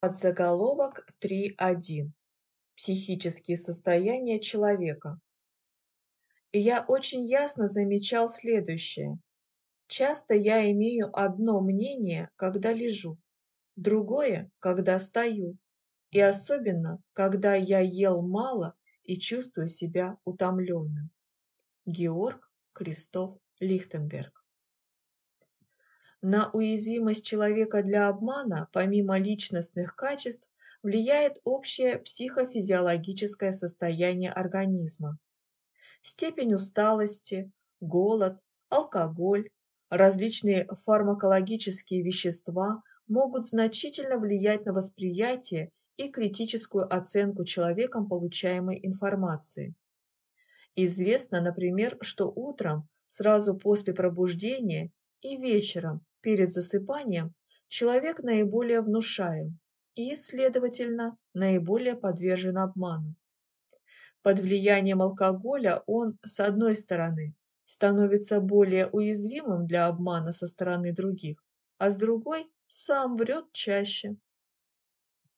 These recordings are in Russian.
Подзаголовок 3.1. Психические состояния человека. И я очень ясно замечал следующее. Часто я имею одно мнение, когда лежу, другое, когда стою, и особенно, когда я ел мало и чувствую себя утомленным. Георг Крестов Лихтенберг на уязвимость человека для обмана, помимо личностных качеств, влияет общее психофизиологическое состояние организма. Степень усталости, голод, алкоголь, различные фармакологические вещества могут значительно влиять на восприятие и критическую оценку человеком получаемой информации. Известно, например, что утром, сразу после пробуждения и вечером перед засыпанием человек наиболее внушаем и, следовательно, наиболее подвержен обману. Под влиянием алкоголя он, с одной стороны, становится более уязвимым для обмана со стороны других, а с другой сам врет чаще.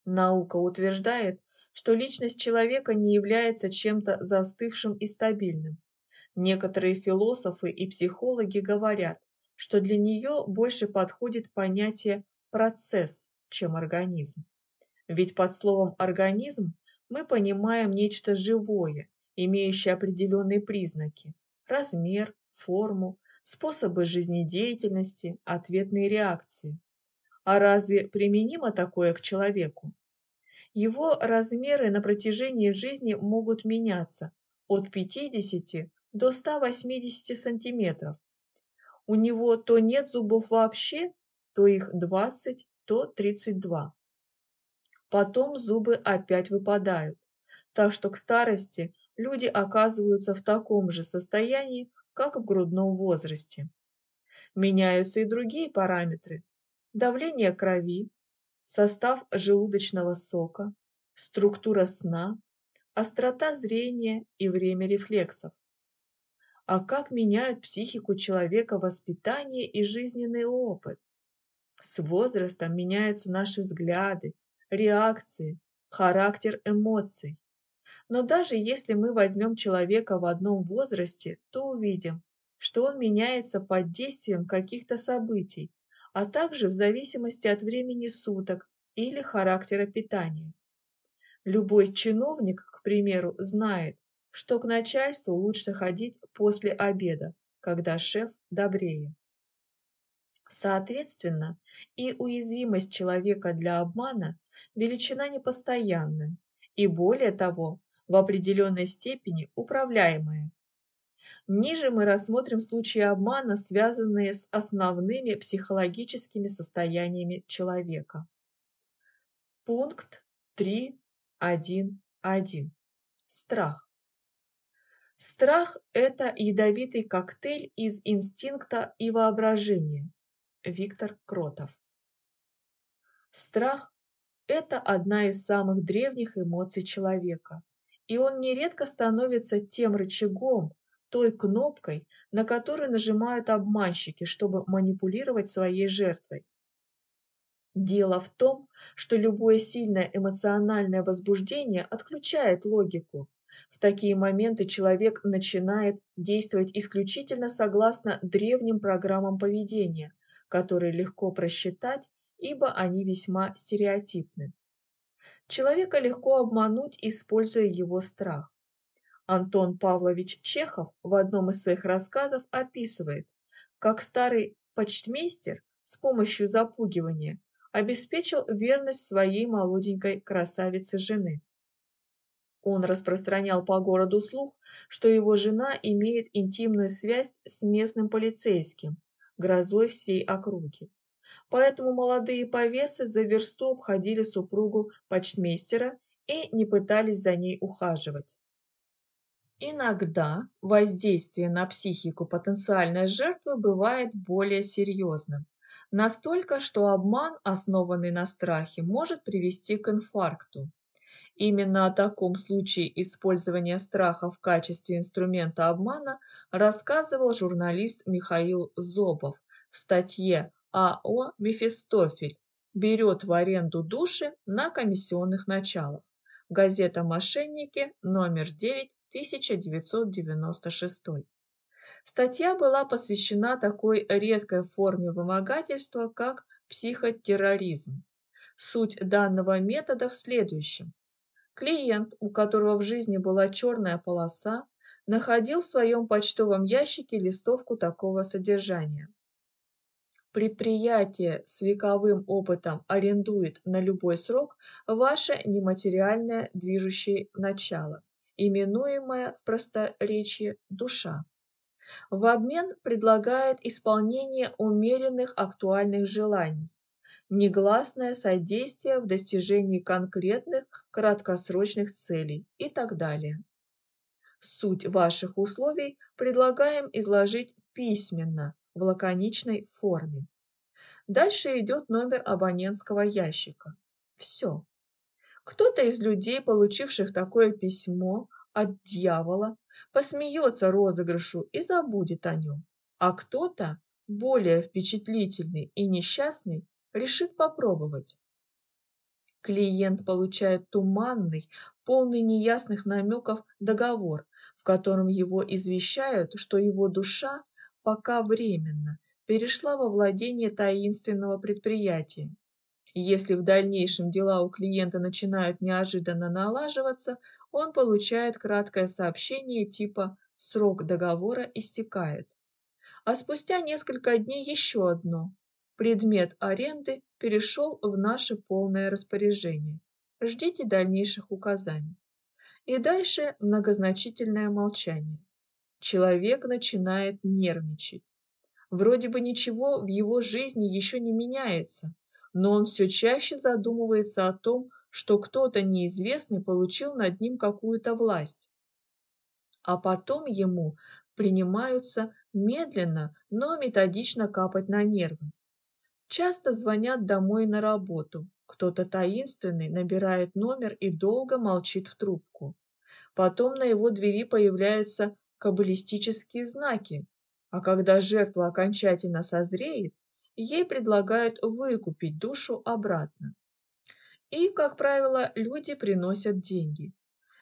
Наука утверждает, что личность человека не является чем-то застывшим и стабильным. Некоторые философы и психологи говорят, что для нее больше подходит понятие «процесс», чем организм. Ведь под словом «организм» мы понимаем нечто живое, имеющее определенные признаки – размер, форму, способы жизнедеятельности, ответные реакции. А разве применимо такое к человеку? Его размеры на протяжении жизни могут меняться от 50 до 180 сантиметров, у него то нет зубов вообще, то их 20, то 32. Потом зубы опять выпадают, так что к старости люди оказываются в таком же состоянии, как в грудном возрасте. Меняются и другие параметры. Давление крови, состав желудочного сока, структура сна, острота зрения и время рефлексов а как меняют психику человека воспитание и жизненный опыт. С возрастом меняются наши взгляды, реакции, характер эмоций. Но даже если мы возьмем человека в одном возрасте, то увидим, что он меняется под действием каких-то событий, а также в зависимости от времени суток или характера питания. Любой чиновник, к примеру, знает, что к начальству лучше ходить после обеда, когда шеф добрее. Соответственно, и уязвимость человека для обмана – величина непостоянная и, более того, в определенной степени управляемая. Ниже мы рассмотрим случаи обмана, связанные с основными психологическими состояниями человека. Пункт 3.1.1. Страх. Страх – это ядовитый коктейль из инстинкта и воображения. Виктор Кротов. Страх – это одна из самых древних эмоций человека, и он нередко становится тем рычагом, той кнопкой, на которую нажимают обманщики, чтобы манипулировать своей жертвой. Дело в том, что любое сильное эмоциональное возбуждение отключает логику, в такие моменты человек начинает действовать исключительно согласно древним программам поведения, которые легко просчитать, ибо они весьма стереотипны. Человека легко обмануть, используя его страх. Антон Павлович Чехов в одном из своих рассказов описывает, как старый почтмейстер с помощью запугивания обеспечил верность своей молоденькой красавице жены. Он распространял по городу слух, что его жена имеет интимную связь с местным полицейским, грозой всей округи. Поэтому молодые повесы за версту обходили супругу почтмейстера и не пытались за ней ухаживать. Иногда воздействие на психику потенциальной жертвы бывает более серьезным. Настолько, что обман, основанный на страхе, может привести к инфаркту. Именно о таком случае использования страха в качестве инструмента обмана рассказывал журналист Михаил Зобов в статье «А.О. Мефистофель. берет в аренду души на комиссионных началах. Газета «Мошенники», номер 9, 1996. Статья была посвящена такой редкой форме вымогательства, как психотерроризм. Суть данного метода в следующем. Клиент, у которого в жизни была черная полоса, находил в своем почтовом ящике листовку такого содержания. Предприятие с вековым опытом арендует на любой срок ваше нематериальное движущее начало, именуемое в просторечии душа. В обмен предлагает исполнение умеренных актуальных желаний, негласное содействие в достижении конкретных краткосрочных целей и так далее. Суть ваших условий предлагаем изложить письменно, в лаконичной форме. Дальше идет номер абонентского ящика. Все. Кто-то из людей, получивших такое письмо от дьявола, посмеется розыгрышу и забудет о нем, а кто-то, более впечатлительный и несчастный, решит попробовать. Клиент получает туманный, полный неясных намеков договор, в котором его извещают, что его душа пока временно перешла во владение таинственного предприятия. Если в дальнейшем дела у клиента начинают неожиданно налаживаться, он получает краткое сообщение типа «срок договора истекает». А спустя несколько дней еще одно. Предмет аренды перешел в наше полное распоряжение. Ждите дальнейших указаний. И дальше многозначительное молчание человек начинает нервничать. Вроде бы ничего в его жизни еще не меняется, но он все чаще задумывается о том, что кто-то неизвестный получил над ним какую-то власть. А потом ему принимаются медленно, но методично капать на нервы. Часто звонят домой на работу. Кто-то таинственный набирает номер и долго молчит в трубку. Потом на его двери появляется каббалистические знаки, а когда жертва окончательно созреет, ей предлагают выкупить душу обратно. И, как правило, люди приносят деньги.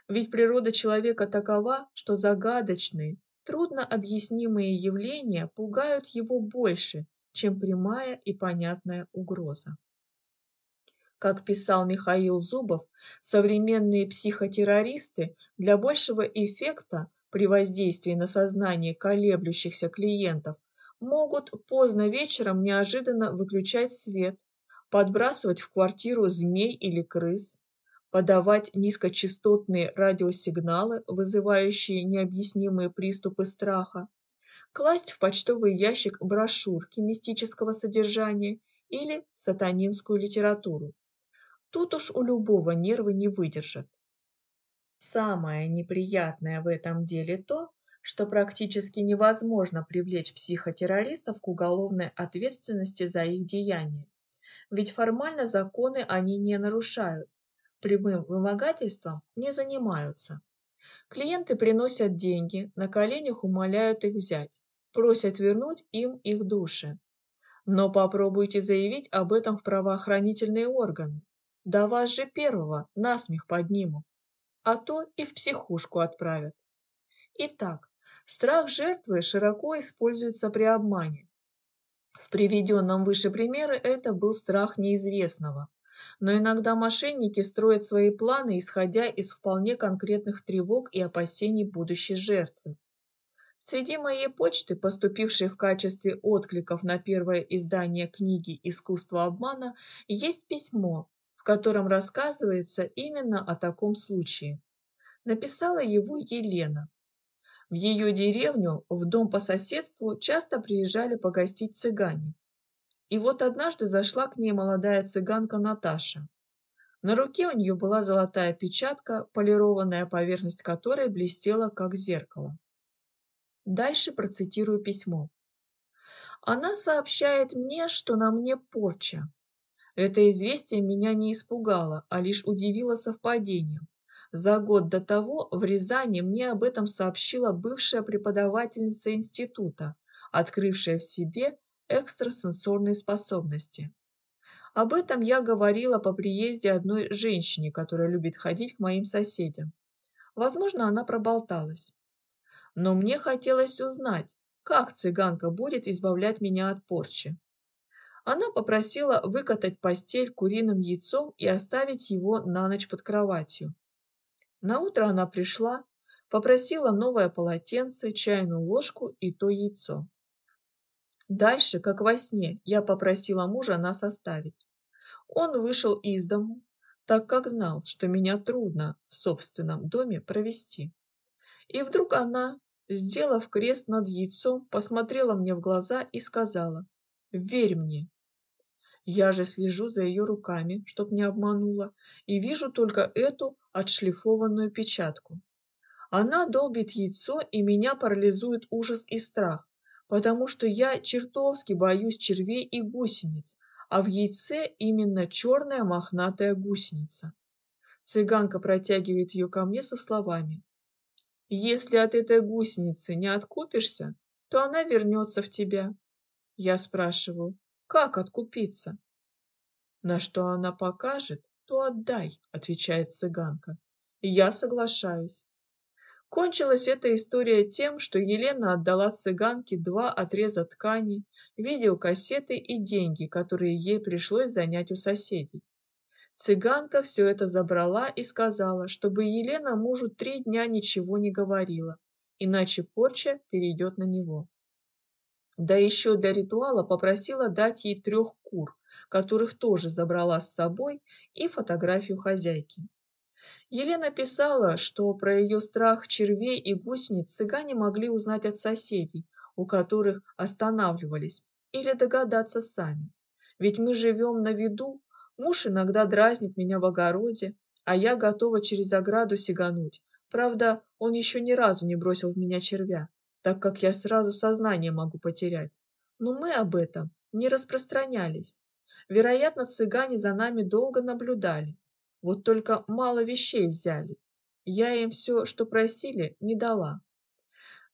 Ведь природа человека такова, что загадочные, трудно объяснимые явления пугают его больше, чем прямая и понятная угроза. Как писал Михаил Зубов, современные психотеррористы для большего эффекта при воздействии на сознание колеблющихся клиентов могут поздно вечером неожиданно выключать свет, подбрасывать в квартиру змей или крыс, подавать низкочастотные радиосигналы, вызывающие необъяснимые приступы страха, класть в почтовый ящик брошюрки мистического содержания или сатанинскую литературу. Тут уж у любого нервы не выдержат. Самое неприятное в этом деле то, что практически невозможно привлечь психотеррористов к уголовной ответственности за их деяния. Ведь формально законы они не нарушают, прямым вымогательством не занимаются. Клиенты приносят деньги, на коленях умоляют их взять, просят вернуть им их души. Но попробуйте заявить об этом в правоохранительные органы. Да вас же первого насмех поднимут а то и в психушку отправят. Итак, страх жертвы широко используется при обмане. В приведенном выше примере это был страх неизвестного, но иногда мошенники строят свои планы, исходя из вполне конкретных тревог и опасений будущей жертвы. Среди моей почты, поступившей в качестве откликов на первое издание книги «Искусство обмана», есть письмо, котором рассказывается именно о таком случае. Написала его Елена. В ее деревню, в дом по соседству, часто приезжали погостить цыгане. И вот однажды зашла к ней молодая цыганка Наташа. На руке у нее была золотая печатка, полированная поверхность которой блестела, как зеркало. Дальше процитирую письмо. Она сообщает мне, что на мне порча, это известие меня не испугало, а лишь удивило совпадением. За год до того в Рязани мне об этом сообщила бывшая преподавательница института, открывшая в себе экстрасенсорные способности. Об этом я говорила по приезде одной женщине, которая любит ходить к моим соседям. Возможно, она проболталась. Но мне хотелось узнать, как цыганка будет избавлять меня от порчи. Она попросила выкатать постель куриным яйцом и оставить его на ночь под кроватью. На утро она пришла, попросила новое полотенце, чайную ложку и то яйцо. Дальше, как во сне, я попросила мужа нас оставить. Он вышел из дому, так как знал, что меня трудно в собственном доме провести. И вдруг она, сделав крест над яйцом, посмотрела мне в глаза и сказала, «Верь мне». Я же слежу за ее руками, чтоб не обманула, и вижу только эту отшлифованную печатку. Она долбит яйцо, и меня парализует ужас и страх, потому что я чертовски боюсь червей и гусениц, а в яйце именно черная мохнатая гусеница. Цыганка протягивает ее ко мне со словами. «Если от этой гусеницы не откупишься, то она вернется в тебя». Я спрашиваю, как откупиться? На что она покажет, то отдай, отвечает цыганка. Я соглашаюсь. Кончилась эта история тем, что Елена отдала цыганке два отреза ткани, видеокассеты и деньги, которые ей пришлось занять у соседей. Цыганка все это забрала и сказала, чтобы Елена мужу три дня ничего не говорила, иначе порча перейдет на него. Да еще для ритуала попросила дать ей трех кур, которых тоже забрала с собой, и фотографию хозяйки. Елена писала, что про ее страх червей и гусениц цыгане могли узнать от соседей, у которых останавливались, или догадаться сами. Ведь мы живем на виду, муж иногда дразнит меня в огороде, а я готова через ограду сигануть. Правда, он еще ни разу не бросил в меня червя, так как я сразу сознание могу потерять. Но мы об этом не распространялись. Вероятно, цыгане за нами долго наблюдали, вот только мало вещей взяли. Я им все, что просили, не дала.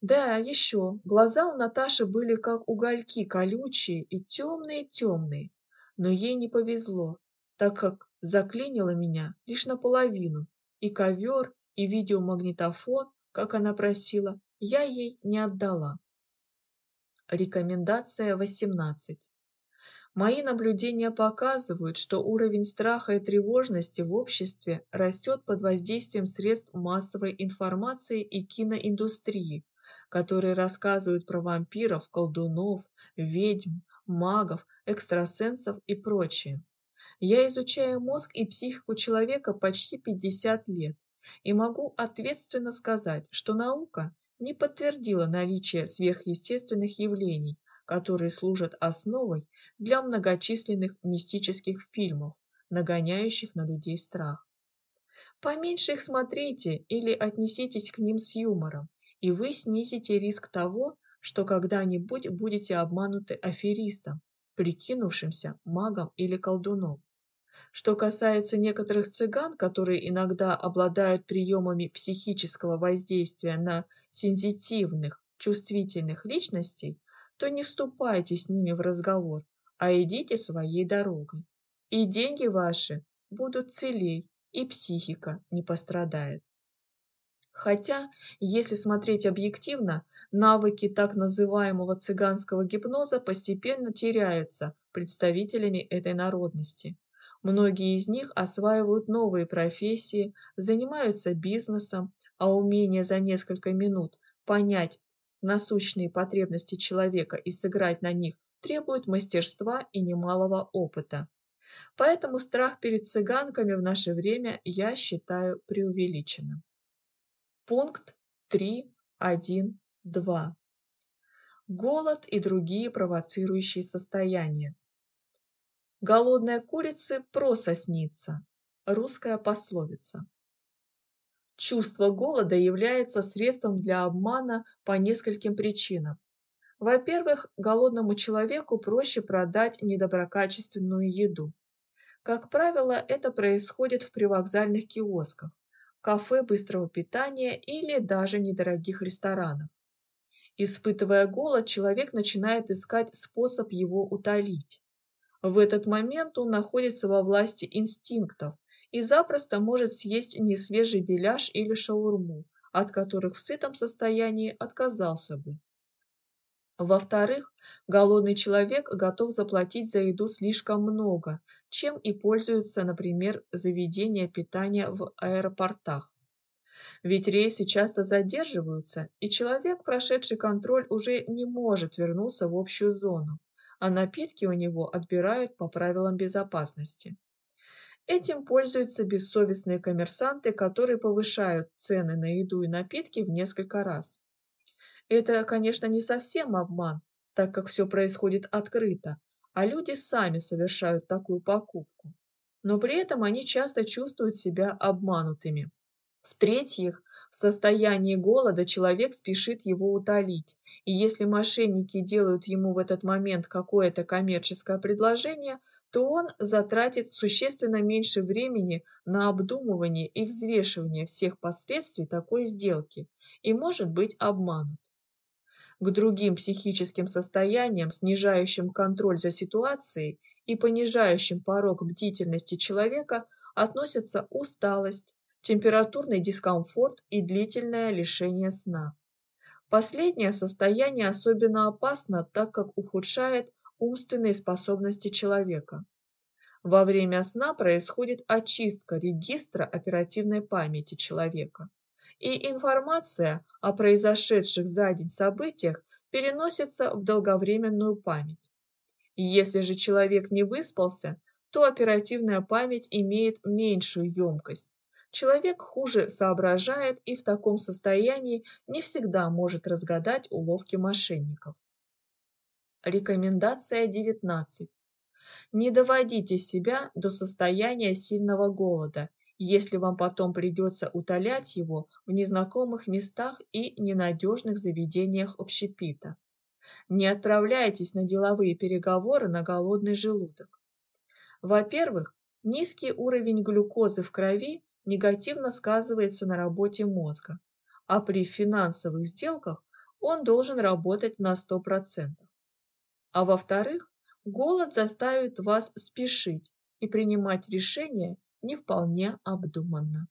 Да, еще, глаза у Наташи были как угольки, колючие и темные-темные. Но ей не повезло, так как заклинило меня лишь наполовину. И ковер, и видеомагнитофон, как она просила, я ей не отдала. Рекомендация 18. Мои наблюдения показывают, что уровень страха и тревожности в обществе растет под воздействием средств массовой информации и киноиндустрии, которые рассказывают про вампиров, колдунов, ведьм, магов, экстрасенсов и прочее. Я изучаю мозг и психику человека почти 50 лет и могу ответственно сказать, что наука не подтвердила наличие сверхъестественных явлений, которые служат основой для многочисленных мистических фильмов, нагоняющих на людей страх. Поменьше их смотрите или отнеситесь к ним с юмором, и вы снизите риск того, что когда-нибудь будете обмануты аферистом, прикинувшимся магом или колдуном. Что касается некоторых цыган, которые иногда обладают приемами психического воздействия на сензитивных, чувствительных личностей, то не вступайте с ними в разговор, а идите своей дорогой. И деньги ваши будут целей, и психика не пострадает. Хотя, если смотреть объективно, навыки так называемого цыганского гипноза постепенно теряются представителями этой народности. Многие из них осваивают новые профессии, занимаются бизнесом, а умение за несколько минут понять насущные потребности человека и сыграть на них требует мастерства и немалого опыта. Поэтому страх перед цыганками в наше время я считаю преувеличенным. Пункт 3.1.2. Голод и другие провоцирующие состояния. Голодная курица прососнится. Русская пословица. Чувство голода является средством для обмана по нескольким причинам. Во-первых, голодному человеку проще продать недоброкачественную еду. Как правило, это происходит в привокзальных киосках, кафе быстрого питания или даже недорогих ресторанах. Испытывая голод, человек начинает искать способ его утолить. В этот момент он находится во власти инстинктов и запросто может съесть несвежий беляш или шаурму, от которых в сытом состоянии отказался бы. Во-вторых, голодный человек готов заплатить за еду слишком много, чем и пользуются, например, заведения питания в аэропортах. Ведь рейсы часто задерживаются, и человек, прошедший контроль, уже не может вернуться в общую зону, а напитки у него отбирают по правилам безопасности. Этим пользуются бессовестные коммерсанты, которые повышают цены на еду и напитки в несколько раз. Это, конечно, не совсем обман, так как все происходит открыто, а люди сами совершают такую покупку. Но при этом они часто чувствуют себя обманутыми. В-третьих, в состоянии голода человек спешит его утолить, и если мошенники делают ему в этот момент какое-то коммерческое предложение, то он затратит существенно меньше времени на обдумывание и взвешивание всех последствий такой сделки и может быть обманут. К другим психическим состояниям, снижающим контроль за ситуацией и понижающим порог бдительности человека, относятся усталость, температурный дискомфорт и длительное лишение сна. Последнее состояние особенно опасно, так как ухудшает умственные способности человека. Во время сна происходит очистка регистра оперативной памяти человека, и информация о произошедших за день событиях переносится в долговременную память. Если же человек не выспался, то оперативная память имеет меньшую емкость, Человек хуже соображает и в таком состоянии не всегда может разгадать уловки мошенников. Рекомендация 19. Не доводите себя до состояния сильного голода, если вам потом придется утолять его в незнакомых местах и ненадежных заведениях общепита. Не отправляйтесь на деловые переговоры на голодный желудок. Во-первых, низкий уровень глюкозы в крови негативно сказывается на работе мозга, а при финансовых сделках он должен работать на 100%. А во-вторых, голод заставит вас спешить и принимать решения не вполне обдуманно.